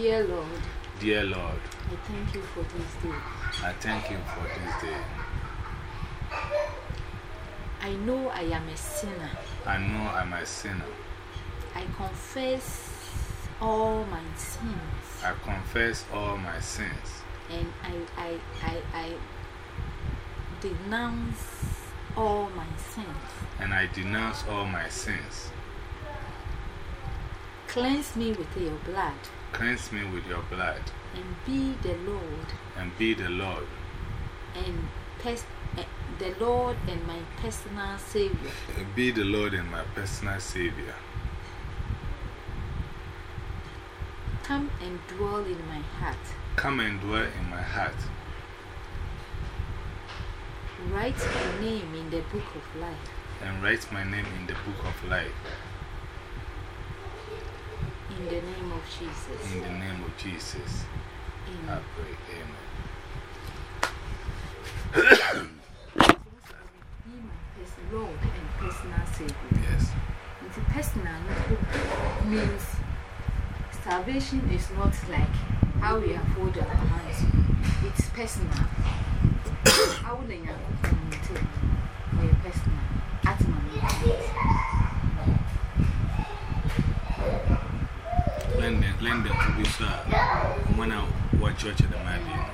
Dear Lord, Dear Lord, I thank you for this day. I thank you for this day. I know I am a sinner. I know I'm a sinner. I confess all my sins. I confess all my sins. And I, I, I, I denounce all my sins. And I denounce all my sins. Cleanse me with your blood. Cleanse me with your blood. And be the Lord. And be the Lord. And uh, the Lord and my personal Savior. Be the Lord and my personal Savior. Come and dwell in my heart. Come and dwell in my heart. Write my name in the book of life. And write my name in the book of life. In the name of Jesus. In the name of Jesus. Amen. I pray. Amen. My Lord and personal Savior. Yes. It's personal means salvation is not like how we have hold our hands. It's personal. How will you communicate? Or your personal. At my London, to be. When I watch church at the Mabie.